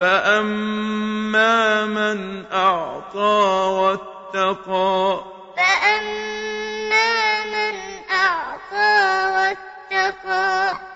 فَأَمَّا مَنْ أَعْطَىٰ وَاتَّقَىٰ فَأَمَّا مَنْ أَعْطَىٰ وَاتَّقَىٰ